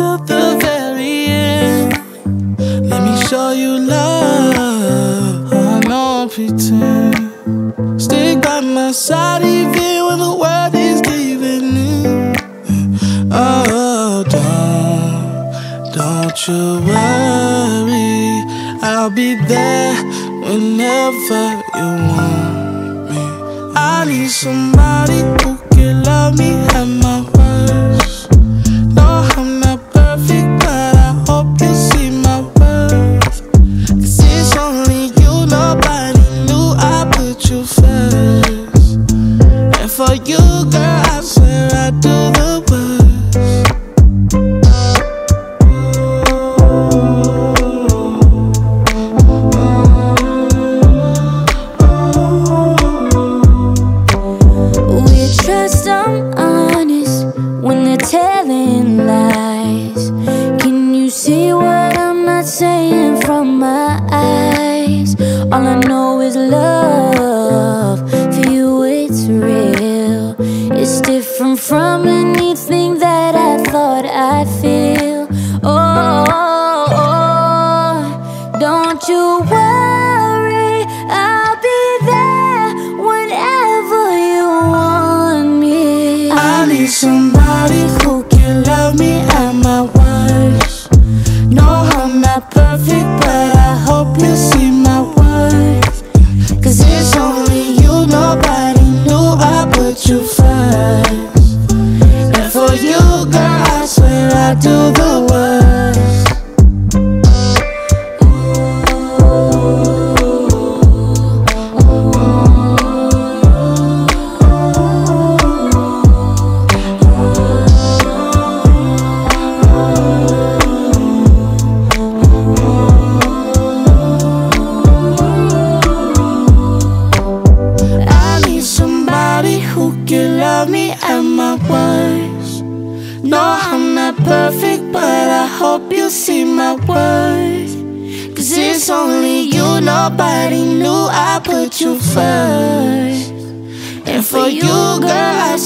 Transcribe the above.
to the very end. Let me show you love. I don't pretend. Stick by my side even when the world is giving in. Oh, don't, don't you worry. I'll be there whenever you want me. I need somebody who can love me and my telling lies. Can you see what I'm not saying from my eyes? All I know is love. For you, it's real. It's different from anything that I thought I'd feel. Oh, oh, oh. don't you worry, I'll be there whenever you want me. I need somebody who can love me at my worst. No, I'm not perfect, but I hope you see my worth. Cause it's only you, nobody knew I put you first. Love me at my worst. No, I'm not perfect, but I hope you see my worth. Cause it's only you, nobody knew I put you first. And for you, girl, I